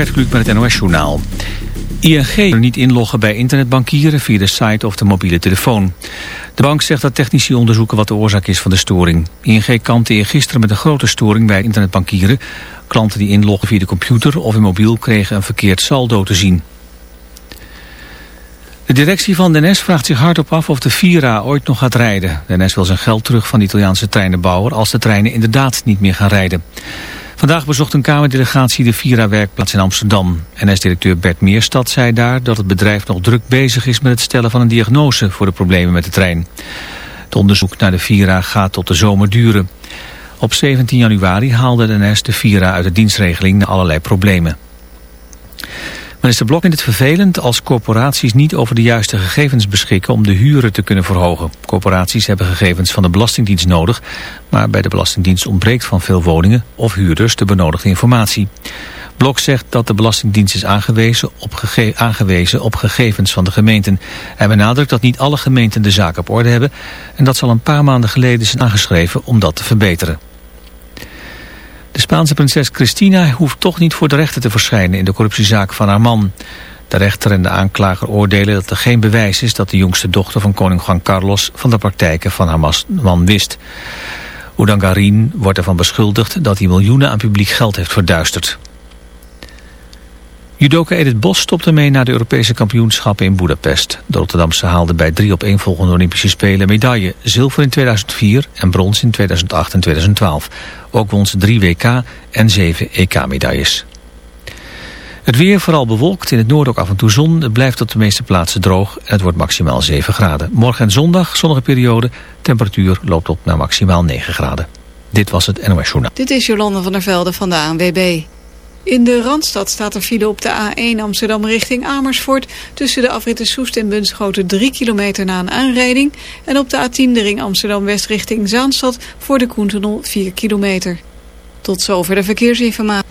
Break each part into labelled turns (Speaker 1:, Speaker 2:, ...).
Speaker 1: Gert Kluk met het NOS-journaal. ING niet inloggen bij internetbankieren via de site of de mobiele telefoon. De bank zegt dat technici onderzoeken wat de oorzaak is van de storing. ING kampte gisteren met een grote storing bij internetbankieren. Klanten die inloggen via de computer of in mobiel kregen een verkeerd saldo te zien. De directie van de NS vraagt zich hardop af of de Vira ooit nog gaat rijden. De NS wil zijn geld terug van de Italiaanse treinenbouwer als de treinen inderdaad niet meer gaan rijden. Vandaag bezocht een Kamerdelegatie de Vira-werkplaats in Amsterdam. NS-directeur Bert Meerstad zei daar dat het bedrijf nog druk bezig is met het stellen van een diagnose voor de problemen met de trein. Het onderzoek naar de Vira gaat tot de zomer duren. Op 17 januari haalde de NS de Vira uit de dienstregeling na allerlei problemen. Minister Blok vindt het vervelend als corporaties niet over de juiste gegevens beschikken om de huren te kunnen verhogen. Corporaties hebben gegevens van de Belastingdienst nodig, maar bij de Belastingdienst ontbreekt van veel woningen of huurders de benodigde informatie. Blok zegt dat de Belastingdienst is aangewezen op, aangewezen op gegevens van de gemeenten. Hij benadrukt dat niet alle gemeenten de zaak op orde hebben en dat zal een paar maanden geleden zijn aangeschreven om dat te verbeteren. De Spaanse prinses Cristina hoeft toch niet voor de rechter te verschijnen in de corruptiezaak van haar man. De rechter en de aanklager oordelen dat er geen bewijs is dat de jongste dochter van koning Juan Carlos van de praktijken van haar man wist. Oudangarin wordt ervan beschuldigd dat hij miljoenen aan publiek geld heeft verduisterd. Judoka Edith Bos stopte mee naar de Europese kampioenschappen in Budapest. De Rotterdamse haalde bij drie op één volgende Olympische Spelen medaille. Zilver in 2004 en brons in 2008 en 2012. Ook won ze drie WK en zeven EK-medailles. Het weer vooral bewolkt, in het noorden ook af en toe zon. Het blijft op de meeste plaatsen droog en het wordt maximaal 7 graden. Morgen en zondag zonnige periode. Temperatuur loopt op naar maximaal 9 graden. Dit was het NOS Journaal.
Speaker 2: Dit is Jolande van der Velde van de ANWB. In de Randstad staat er file op de A1 Amsterdam richting Amersfoort... tussen de afritten Soest en Bunschoten 3 kilometer na een aanrijding... en op de A10 de ring Amsterdam-West richting Zaanstad voor de Koentunnel 4 kilometer. Tot zover de verkeersinformatie.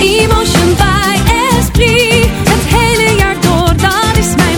Speaker 3: Emotion by Esprit. Het hele jaar door, dat is mijn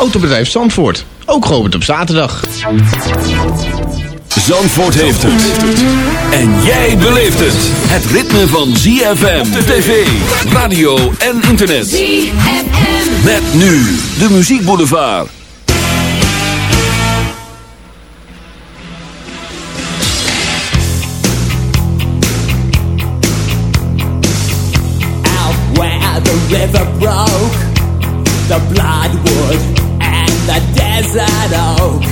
Speaker 4: Autobedrijf Zandvoort, ook geopend op zaterdag.
Speaker 5: Zandvoort heeft het. En jij beleeft het. Het ritme van ZFM op tv, radio en internet.
Speaker 3: ZFM.
Speaker 5: Met nu de muziekboulevard.
Speaker 6: out where the river broke, the bloodwood and the desert oak,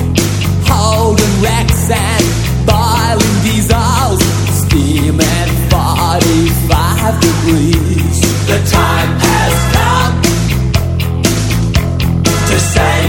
Speaker 6: holding wrecks and boiling diesels, steaming 45 degrees. The time has come to save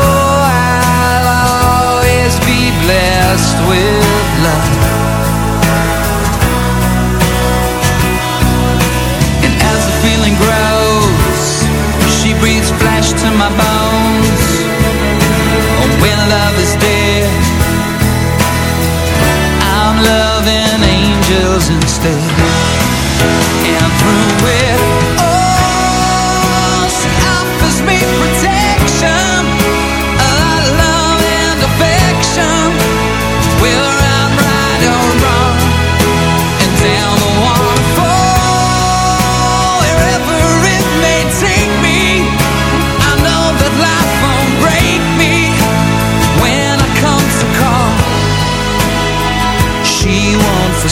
Speaker 7: blessed with love. And as the feeling grows She breathes flesh to my bones. Oh, when love is dead I'm loving angels instead. And through it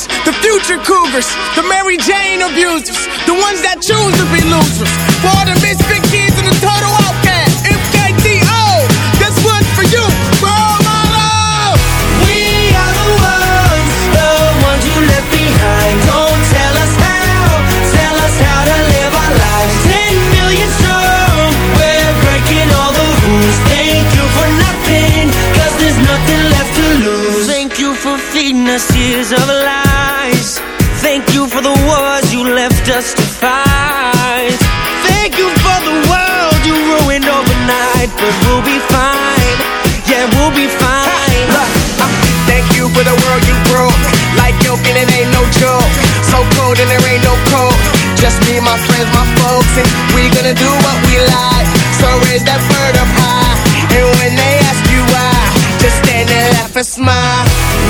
Speaker 7: losers, the
Speaker 8: future cougars, the Mary Jane abusers, the ones that choose to be losers. For all the misfit kids and the total outcast, MKTO, This one for you. My love, we are the ones, the ones you left behind. Don't tell us how, tell us how to live our lives. Ten million strong, we're breaking all the rules. Thank you for there's nothing left to lose. Thank you for feeding us years of lies for the world you broke. Like milk and it ain't no joke. So cold and there ain't no cold. Just me, my friends, my folks, and we gonna do what we like. So raise that bird up high, and when they ask you why, just stand there, laugh and smile.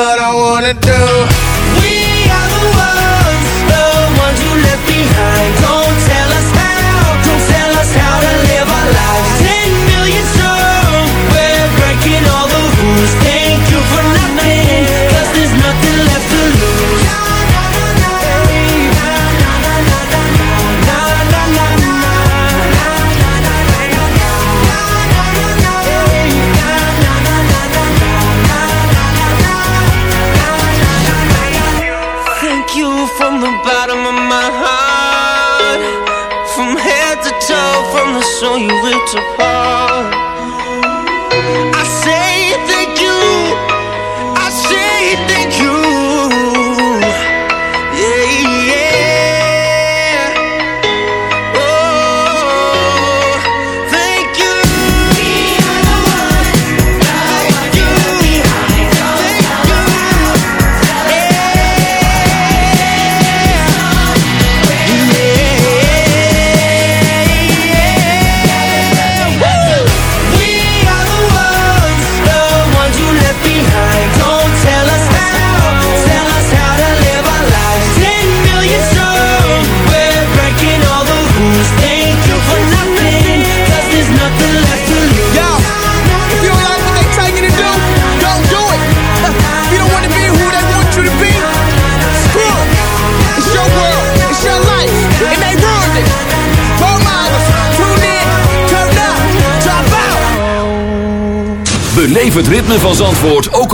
Speaker 8: you.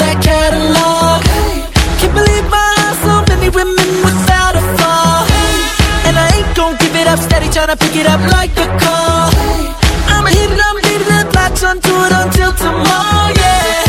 Speaker 9: that catalog. Can't believe my eyes, so many women without a flaw. And I ain't gon' give it up, steady tryna pick it up like a call. Hey, I'm a hit it up, leave it up, latch onto it until tomorrow, yeah.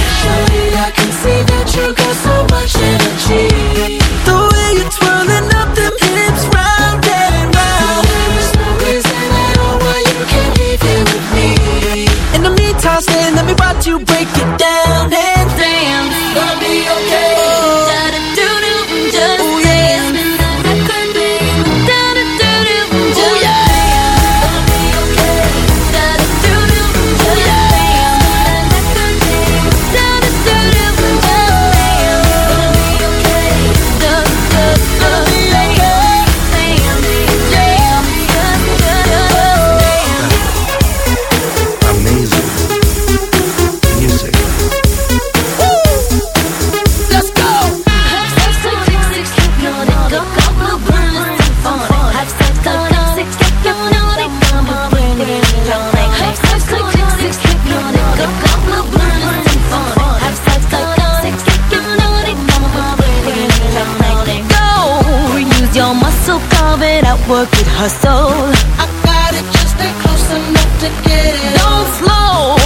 Speaker 10: work it, hustle.
Speaker 9: I got it, just stay close enough to get it.
Speaker 10: Don't slow.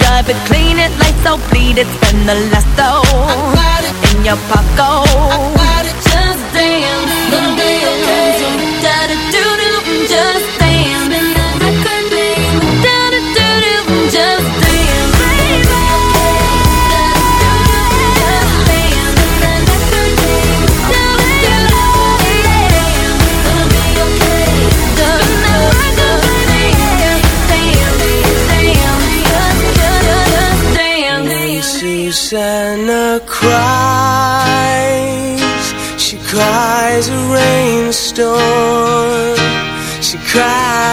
Speaker 10: Drive it, clean it, lights out, bleed it, spend the last
Speaker 7: though. I got it in your pocket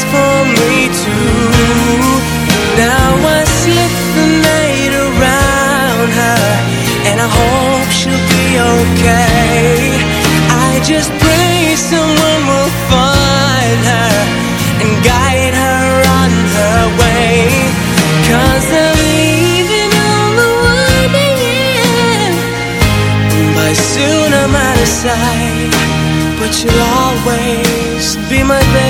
Speaker 11: for me too. Now I slip the night around her, and I hope she'll be okay. I just pray someone will find her and guide her on her way. Cause I'm leaving on the winding By soon I'm out of sight, but you'll always be my baby,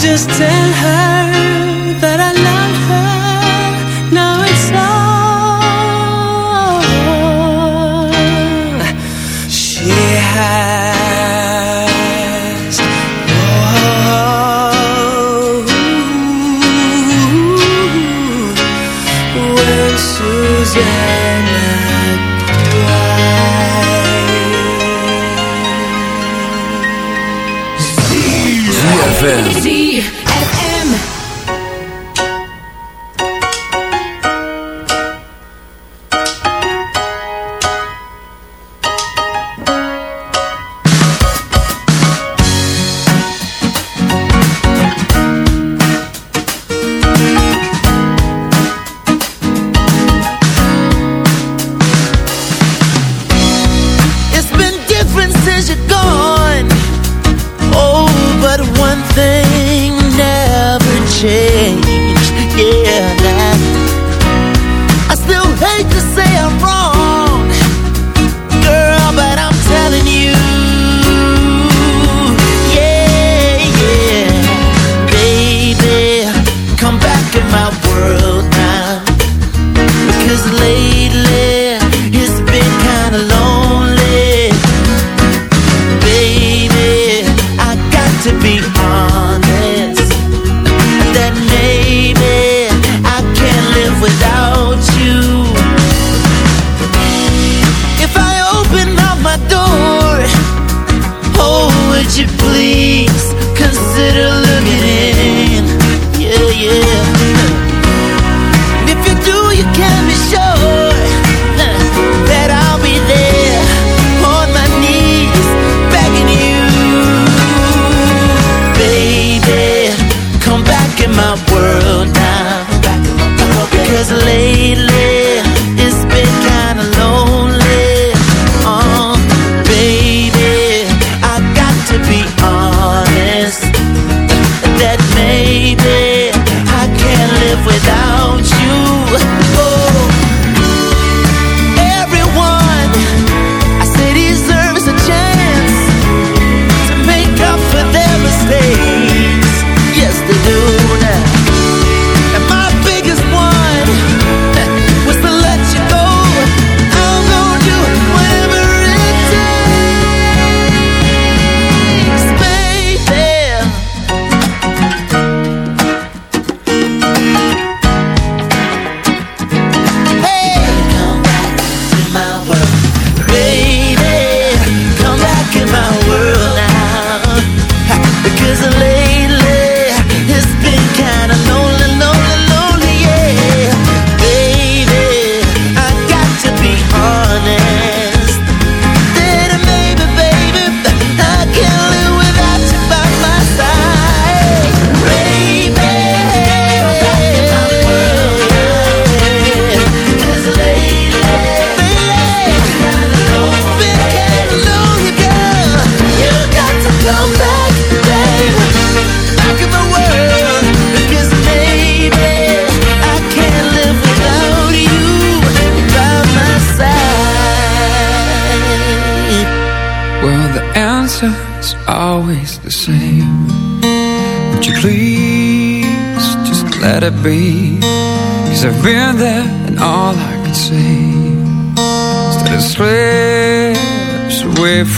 Speaker 11: just tell her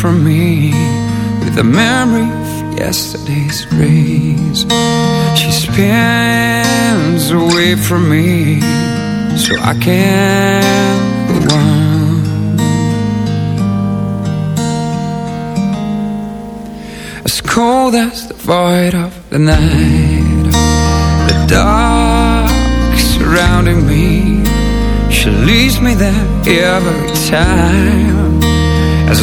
Speaker 7: from me with the memory of yesterday's grace. She spins away from me so I can go on. As cold as the void of the night The dark surrounding me She leaves me there every time As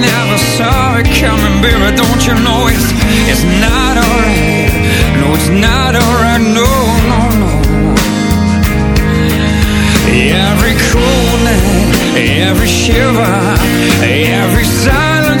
Speaker 7: never saw it coming, baby. Don't you know it's it's not alright? No, it's not alright. No, no, no. Every cool night, every shiver, every silent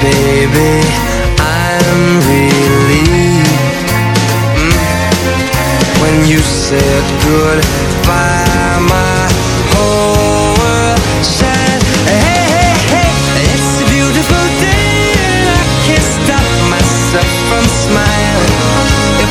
Speaker 11: baby, I'm relieved mm. When you said goodbye, my whole world Hey, hey, hey, it's a beautiful I can't stop myself from smiling If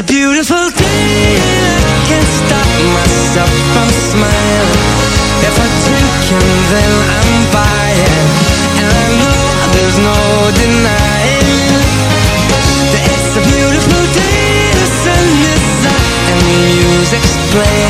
Speaker 11: a beautiful day, and I can't stop myself from smiling. If I drink and then I'm buying, and I know there's no denying that it's a beautiful day. The sun is out and the music's playing,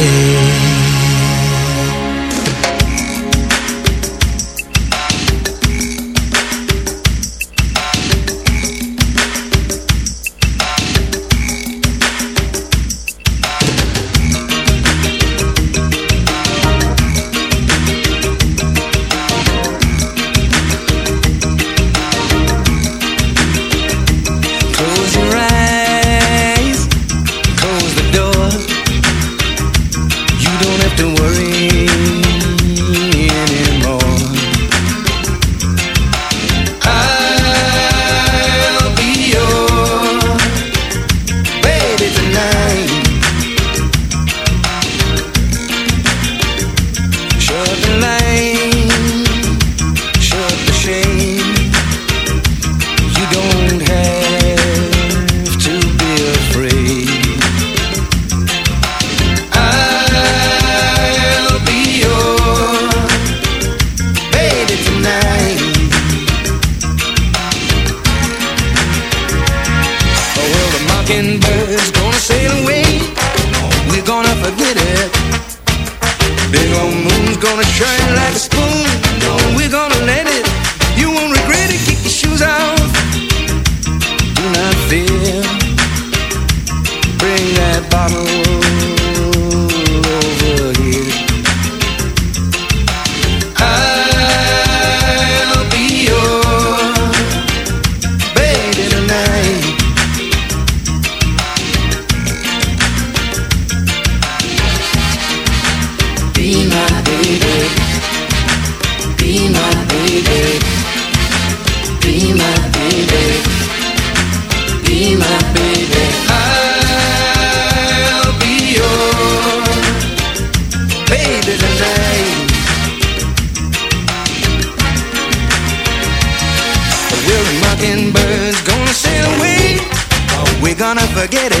Speaker 11: Forget it.